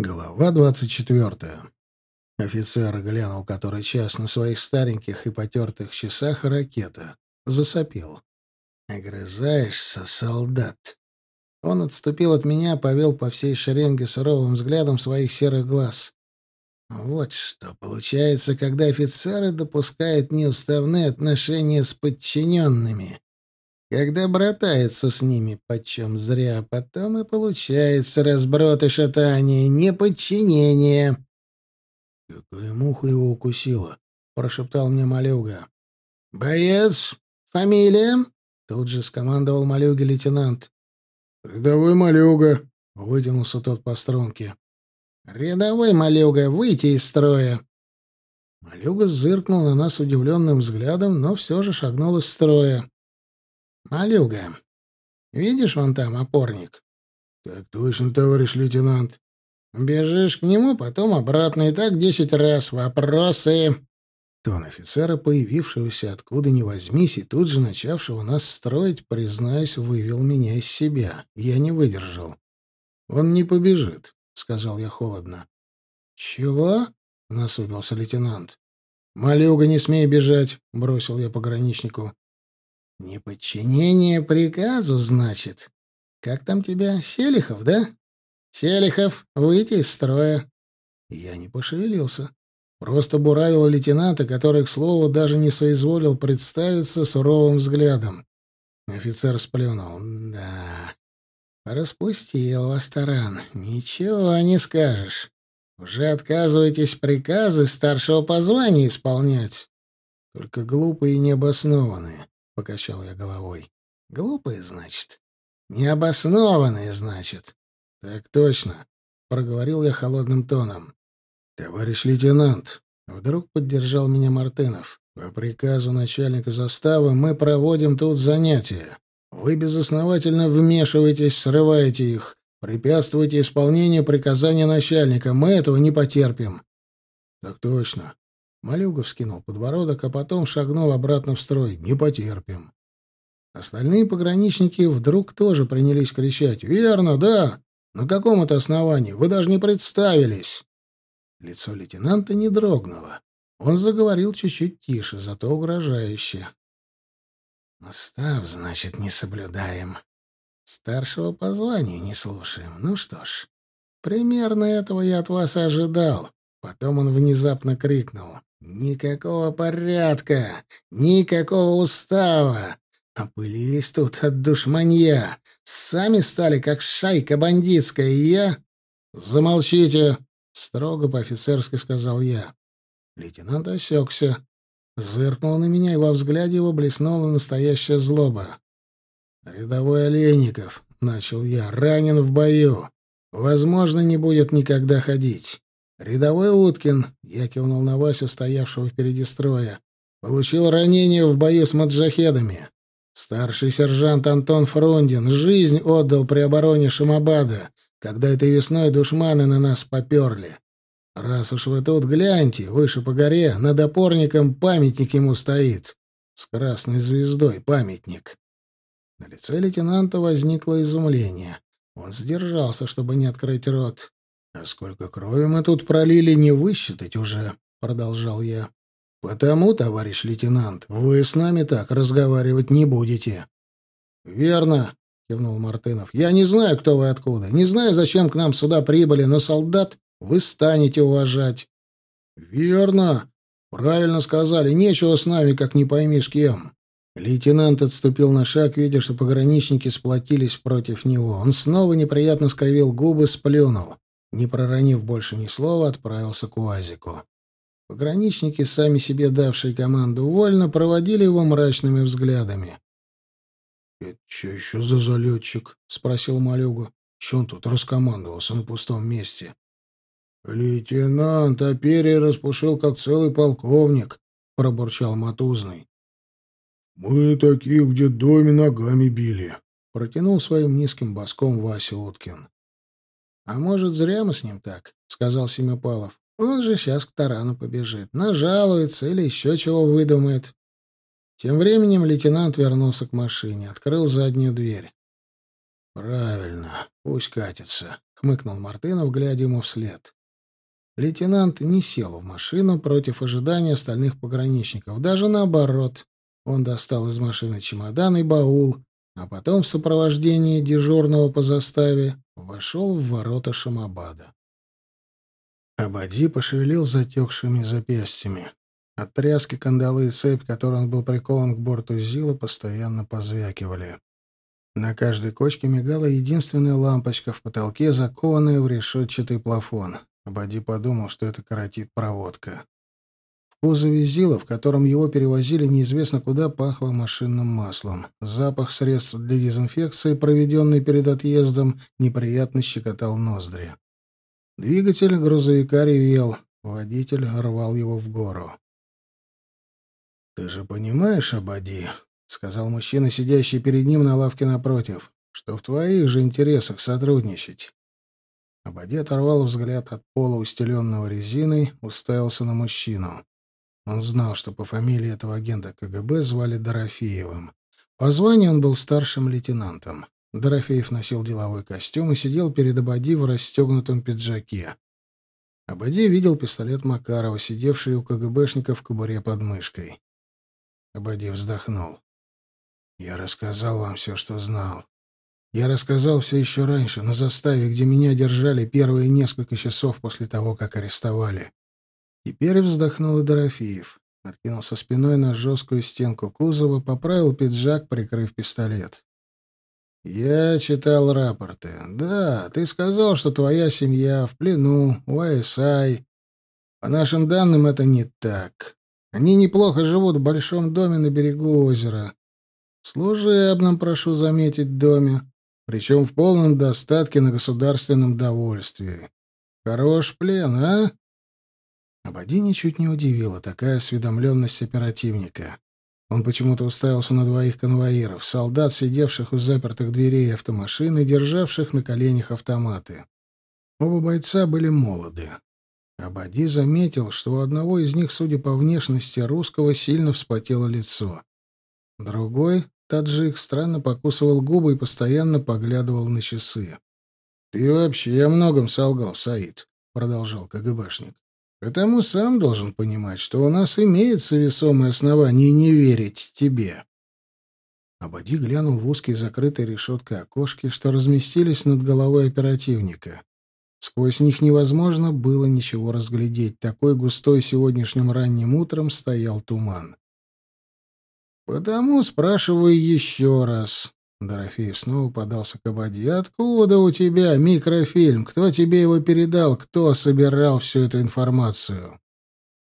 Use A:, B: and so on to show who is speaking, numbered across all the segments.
A: Глава двадцать четвертая. Офицер глянул который час на своих стареньких и потертых часах ракета. Засопел. «Огрызаешься, солдат!» Он отступил от меня, повел по всей шеренге суровым взглядом своих серых глаз. Вот что получается, когда офицеры допускают неуставные отношения с подчиненными. Когда братаются с ними почем зря, потом и получается разброд и шатание, неподчинение. — Какая муха его укусила? — прошептал мне Малюга. — Боец, фамилия? — тут же скомандовал Малюге лейтенант. — Рядовой Малюга, — вытянулся тот по струнке. — Рядовой Малюга, выйти из строя. Малюга зыркнул на нас удивленным взглядом, но все же шагнул из строя. «Малюга, видишь вон там опорник?» «Так точно, товарищ лейтенант». «Бежишь к нему, потом обратно, и так десять раз. Вопросы!» Тон офицера, появившегося откуда ни возьмись, и тут же начавшего нас строить, признаюсь, вывел меня из себя. Я не выдержал. «Он не побежит», — сказал я холодно. «Чего?» — насупился лейтенант. «Малюга, не смей бежать», — бросил я пограничнику. «Неподчинение приказу, значит? Как там тебя, Селихов, да? Селихов, выйти из строя». Я не пошевелился. Просто буравил лейтенанта, который, к слову, даже не соизволил представиться суровым взглядом. Офицер сплюнул. «Да, распустил вас, Таран. Ничего не скажешь. Уже отказываетесь приказы старшего по званию исполнять. Только глупые и необоснованные покачал я головой. Глупые, значит. Необоснованные, значит. Так точно, проговорил я холодным тоном. Товарищ лейтенант, вдруг поддержал меня Мартынов. По приказу начальника заставы мы проводим тут занятия. Вы безосновательно вмешиваетесь, срываете их, препятствуете исполнению приказания начальника. Мы этого не потерпим. Так точно, Малюгов скинул подбородок, а потом шагнул обратно в строй. «Не потерпим». Остальные пограничники вдруг тоже принялись кричать. «Верно, да! На каком это основании? Вы даже не представились!» Лицо лейтенанта не дрогнуло. Он заговорил чуть-чуть тише, зато угрожающе. «Устав, значит, не соблюдаем. Старшего по званию не слушаем. Ну что ж, примерно этого я от вас ожидал». Потом он внезапно крикнул. Никакого порядка, никакого устава. Опылились тут от душманья. Сами стали как шайка бандитская, и я... «Замолчите!» — строго по-офицерски сказал я. Лейтенант осекся, зыркнул на меня, и во взгляде его блеснула настоящая злоба. «Рядовой Олейников», — начал я, — «ранен в бою. Возможно, не будет никогда ходить. «Рядовой Уткин», — я кивнул на Васю, стоявшего впереди строя, — «получил ранение в бою с маджахедами. Старший сержант Антон Фрундин жизнь отдал при обороне Шамабада, когда этой весной душманы на нас поперли. Раз уж вы тут, гляньте, выше по горе, над опорником памятник ему стоит. С красной звездой памятник». На лице лейтенанта возникло изумление. Он сдержался, чтобы не открыть рот. «А сколько крови мы тут пролили, не высчитать уже», — продолжал я. «Потому, товарищ лейтенант, вы с нами так разговаривать не будете». «Верно», — кивнул Мартынов. «Я не знаю, кто вы откуда, не знаю, зачем к нам сюда прибыли, но солдат вы станете уважать». «Верно. Правильно сказали. Нечего с нами, как не пойми с кем». Лейтенант отступил на шаг, видя, что пограничники сплотились против него. Он снова неприятно скривил губы, сплюнул не проронив больше ни слова, отправился к УАЗику. Пограничники, сами себе давшие команду вольно, проводили его мрачными взглядами. — Это что еще за залетчик? — спросил Малюгу. — Че он тут раскомандовался на пустом месте? — Лейтенант, а перья распушил, как целый полковник, — пробурчал Матузный. — Мы таких в детдоме ногами били, — протянул своим низким боском Вася Уткин. «А может, зря мы с ним так?» — сказал Семипалов. «Он же сейчас к тарану побежит, нажалуется или еще чего выдумает». Тем временем лейтенант вернулся к машине, открыл заднюю дверь. «Правильно, пусть катится», — хмыкнул Мартынов, глядя ему вслед. Лейтенант не сел в машину против ожидания остальных пограничников. Даже наоборот. Он достал из машины чемодан и баул, а потом в сопровождении дежурного по заставе вошел в ворота Шамабада. Абади пошевелил затекшими запястьями. От тряски кандалы и цепь, которой он был прикован к борту Зила, постоянно позвякивали. На каждой кочке мигала единственная лампочка в потолке, закованная в решетчатый плафон. Абади подумал, что это коротит проводка. Кузове Зила, в котором его перевозили неизвестно куда, пахло машинным маслом. Запах средств для дезинфекции, проведенный перед отъездом, неприятно щекотал ноздри. Двигатель грузовика ревел, водитель рвал его в гору. «Ты же понимаешь, Абади, — сказал мужчина, сидящий перед ним на лавке напротив, — что в твоих же интересах сотрудничать. Абади оторвал взгляд от пола, устеленного резиной, уставился на мужчину. Он знал, что по фамилии этого агента КГБ звали Дорофеевым. По званию он был старшим лейтенантом. Дорофеев носил деловой костюм и сидел перед Абади в расстегнутом пиджаке. Абади видел пистолет Макарова, сидевший у КГБшника в кобуре под мышкой. Абади вздохнул. «Я рассказал вам все, что знал. Я рассказал все еще раньше, на заставе, где меня держали первые несколько часов после того, как арестовали. Теперь вздохнул и Дорофеев. Откинулся спиной на жесткую стенку кузова, поправил пиджак, прикрыв пистолет. «Я читал рапорты. Да, ты сказал, что твоя семья в плену, у АСАЙ. По нашим данным, это не так. Они неплохо живут в большом доме на берегу озера. Служебном, прошу заметить, доме причем в полном достатке на государственном довольствии. Хорош плен, а? Абади ничуть не удивила такая осведомленность оперативника. Он почему-то уставился на двоих конвоиров, солдат, сидевших у запертых дверей автомашины, державших на коленях автоматы. Оба бойца были молоды. Абади заметил, что у одного из них, судя по внешности русского, сильно вспотело лицо. Другой, Таджик странно покусывал губы и постоянно поглядывал на часы. «Ты вообще о многом солгал, Саид», — продолжал КГБшник. «Потому сам должен понимать, что у нас имеется весомое основание не верить тебе». Абади глянул в узкие закрытые решеткой окошки, что разместились над головой оперативника. Сквозь них невозможно было ничего разглядеть. Такой густой сегодняшним ранним утром стоял туман. «Потому спрашиваю еще раз». Дорофеев снова подался к Абаде. «Откуда у тебя микрофильм? Кто тебе его передал? Кто собирал всю эту информацию?»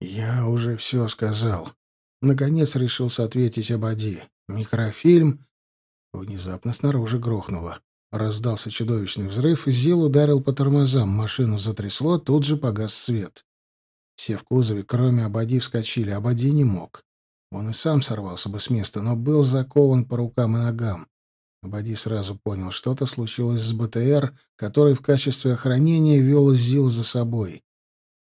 A: «Я уже все сказал». Наконец решился ответить Абади. «Микрофильм...» Внезапно снаружи грохнуло. Раздался чудовищный взрыв, Зил ударил по тормозам, машину затрясло, тут же погас свет. Все в кузове, кроме Абади, вскочили. Абади не мог. Он и сам сорвался бы с места, но был закован по рукам и ногам. Бади сразу понял, что-то случилось с БТР, который в качестве охранения вел Зил за собой.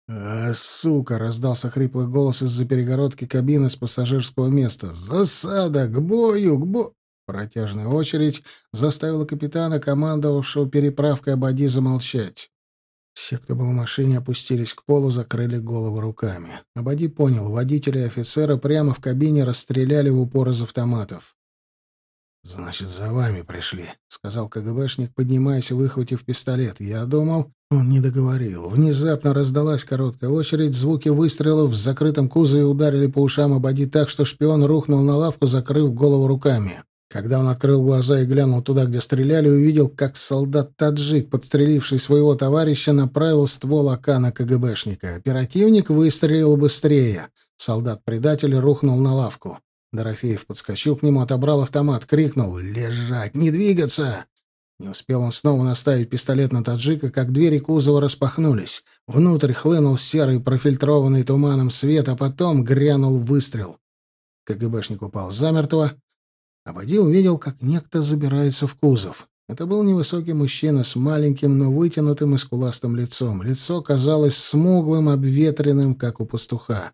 A: «А, сука!» — раздался хриплый голос из-за перегородки кабины с пассажирского места. «Засада! К бою! К бою!» Протяжная очередь заставила капитана, командовавшего переправкой Абади, замолчать. Все, кто был в машине, опустились к полу, закрыли головы руками. Абади понял, водителя и офицера прямо в кабине расстреляли в упор из автоматов. «Значит, за вами пришли», — сказал КГБшник, поднимаясь и выхватив пистолет. «Я думал...» Он не договорил. Внезапно раздалась короткая очередь, звуки выстрелов в закрытом кузове ударили по ушам Абади так, что шпион рухнул на лавку, закрыв голову руками. Когда он открыл глаза и глянул туда, где стреляли, увидел, как солдат-таджик, подстреливший своего товарища, направил ствол АК на КГБшника. Оперативник выстрелил быстрее. Солдат-предатель рухнул на лавку. Дорофеев подскочил к нему, отобрал автомат, крикнул «Лежать! Не двигаться!» Не успел он снова наставить пистолет на таджика, как двери кузова распахнулись. Внутрь хлынул серый профильтрованный туманом свет, а потом грянул выстрел. КГБшник упал замертво, Абади увидел, как некто забирается в кузов. Это был невысокий мужчина с маленьким, но вытянутым и скуластым лицом. Лицо казалось смуглым, обветренным, как у пастуха.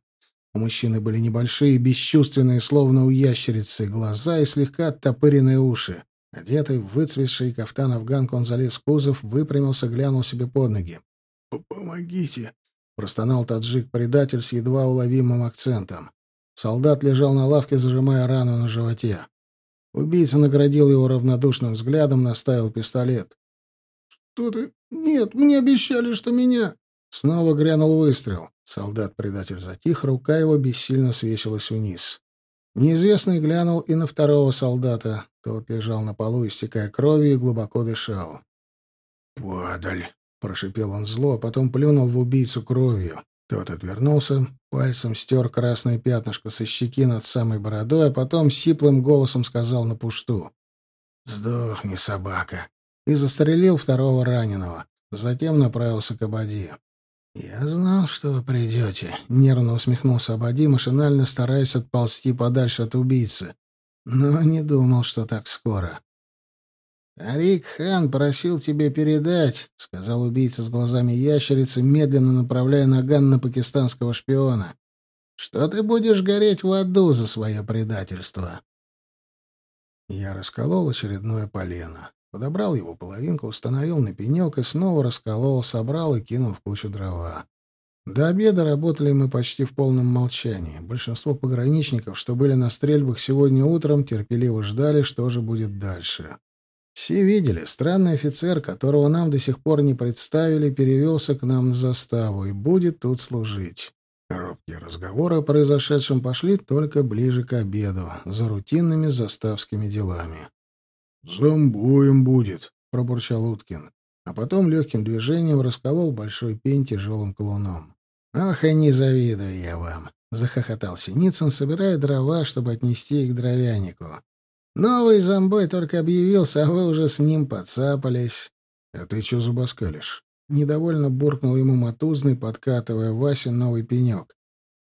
A: У мужчины были небольшие, бесчувственные, словно у ящерицы, глаза и слегка оттопыренные уши. Одетый в выцветший кафтан афганку, он залез в кузов, выпрямился, глянул себе под ноги. «Помогите!» — простонал таджик-предатель с едва уловимым акцентом. Солдат лежал на лавке, зажимая рану на животе. Убийца наградил его равнодушным взглядом, наставил пистолет. «Что ты? Нет, мне обещали, что меня...» Снова грянул выстрел. Солдат-предатель затих, рука его бессильно свесилась вниз. Неизвестный глянул и на второго солдата. Тот лежал на полу, истекая кровью, и глубоко дышал. «Падаль!» — прошипел он зло, а потом плюнул в убийцу кровью. Тот отвернулся, пальцем стер красное пятнышко со щеки над самой бородой, а потом сиплым голосом сказал на пушту. «Сдохни, собака!» и застрелил второго раненого. Затем направился к Абади. «Я знал, что вы придете», — нервно усмехнулся Абади, машинально стараясь отползти подальше от убийцы. «Но не думал, что так скоро». «Тарик хан просил тебе передать», — сказал убийца с глазами ящерицы, медленно направляя наган на пакистанского шпиона, «что ты будешь гореть в аду за свое предательство». Я расколол очередное полено. Подобрал его половинку, установил на пенек и снова расколол, собрал и кинул в кучу дрова. До обеда работали мы почти в полном молчании. Большинство пограничников, что были на стрельбах сегодня утром, терпеливо ждали, что же будет дальше. Все видели, странный офицер, которого нам до сих пор не представили, перевелся к нам на заставу и будет тут служить. Робкие разговоры о произошедшем пошли только ближе к обеду, за рутинными заставскими делами. «Зомбоем будет», — пробурчал Уткин, а потом легким движением расколол большой пень тяжелым колуном. «Ох, и не завидую я вам», — захохотал Синицын, собирая дрова, чтобы отнести их к дровянику. «Новый зомбой только объявился, а вы уже с ним подцапались». «А ты чё забаскалишь?» Недовольно буркнул ему Матузный, подкатывая Васе новый пенек.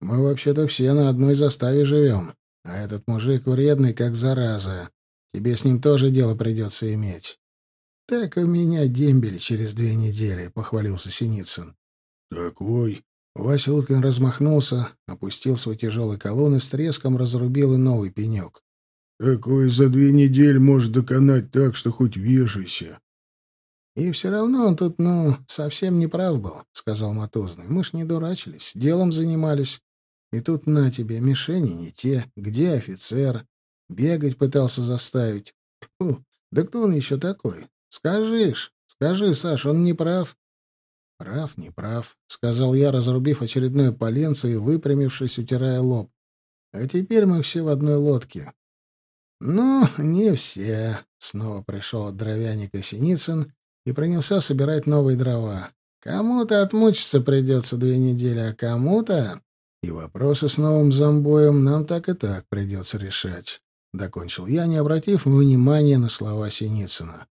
A: «Мы вообще-то все на одной заставе живем, а этот мужик вредный, как зараза. Тебе с ним тоже дело придется иметь. — Так у меня дембель через две недели, — похвалился Синицын. — Такой. Вася Уткин размахнулся, опустил свой тяжелый колонн и с треском разрубил и новый пенек. — Такой за две недели может доконать так, что хоть вешайся. — И все равно он тут, ну, совсем не прав был, — сказал Матузный. — Мы ж не дурачились, делом занимались. И тут на тебе, мишени не те, где офицер? Бегать пытался заставить. Фу, да кто он еще такой? Скажишь, скажи, Саш, он не прав. Прав, не прав, сказал я, разрубив очередное поленце и выпрямившись, утирая лоб. А теперь мы все в одной лодке. Ну, не все. Снова пришел от дровяника Синицын и принялся собирать новые дрова. Кому-то отмучиться придется две недели, а кому-то... И вопросы с новым зомбоем нам так и так придется решать. — докончил я, не обратив внимания на слова Синицына.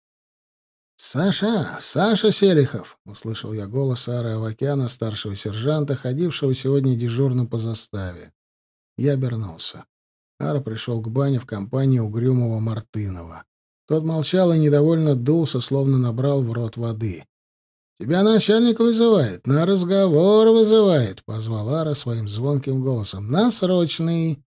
A: «Саша! Саша Селихов!» — услышал я голос Ары Авакяна, старшего сержанта, ходившего сегодня дежурно по заставе. Я обернулся. Ара пришел к бане в компании угрюмого Мартынова. Тот молчал и недовольно дулся, словно набрал в рот воды. «Тебя начальник вызывает, на разговор вызывает», — позвал Ара своим звонким голосом. «На срочный».